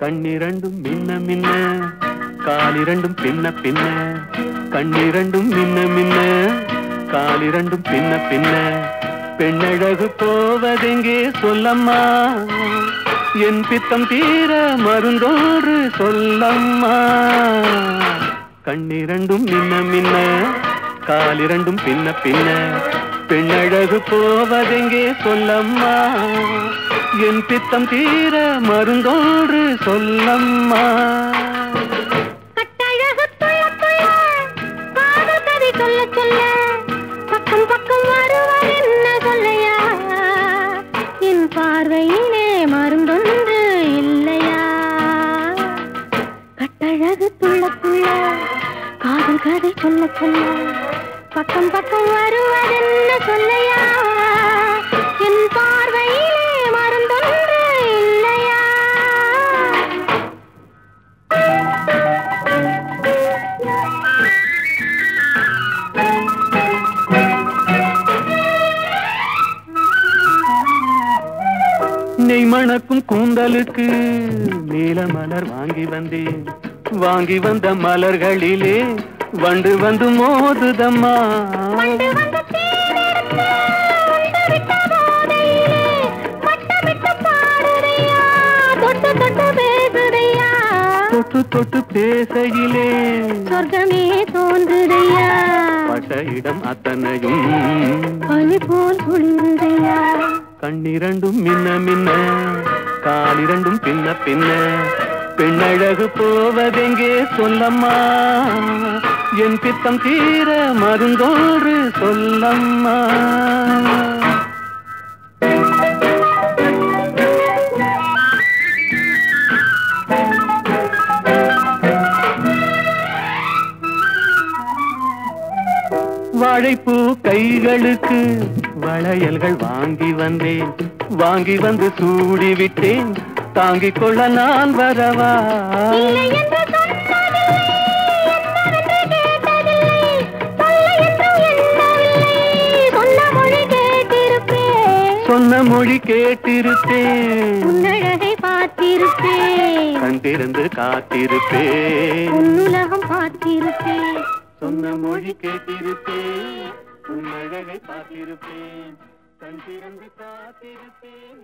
கண்ணிரண்டும் மின்ன மின்ன காலிரண்டும் பின்ன பின்ன கண்ணிரண்டும் மின்ன மின்ன காலிரண்டும் பின்ன பின்ன. பெண்ணழகு போவதெங்கே சொல்லம்மா? என் பித்தம் தீர மருந்தோடு சொல்லம்மா. கண்ணிரண்டும் மின்ன மின்ன காலிரண்டும் பின்ன பின்ன. பெண்ணழகு போவதெங்கே சொல்லம்மா? என் பித்தம் தீர மருந்தோடு சொல்லம்மா. பார்வையிலே மருந்தொன்று இல்லையா? கட்டழகு துள்ள துள்ள காதல் கதை சொல்ல சொல்ல பக்கம் பக்கம் வருவதென்ன சொல்லையா? என் பார்வையிலே மருந்தொன்று இல்லையா? நெய் மணக்கும் கூந்தலுக்கு நீல மலர் வாங்கி வந்தேன். வாங்கி வந்த மலர்களிலே வண்டு வந்து மோதுதம்மா. தொட்டு தொட்டு பேசையிலே. சொர்க்கமே தோன்றுதையா. பட்ட இடம் அத்தனையும் பனி போல் குளிருதையா. கண்ணிரண்டும் மின்ன மின்ன காலிரண்டும் பின்ன பின்ன பெண்ணழகு போவதெங்கே சொல்லம்மா? என் பித்தம் தீர மருந்தோடு சொல்லம்மா. வாழைப்பூ கைகளுக்கு வளையல்கள் வாங்கி வந்தேன். வாங்கி வந்து சூடி விட்டேன் தாங்கிக் கொள்ள நான் வரவா? சொன்ன மொழி கேட்டிருப்பேன். சொன்ன மொழி கேட்டிருப்பேன். உன்னழகை பார்த்திருப்பேன். கண் திறந்து காத்திருப்பேன். உன்னுலகம் பார்த்திருப்பேன். சொன்ன மொழி கேட்டிருப்பேன். உன் அழகை பார்த்திருப்பேன். கண் திறந்து காத்திருப்பேன்.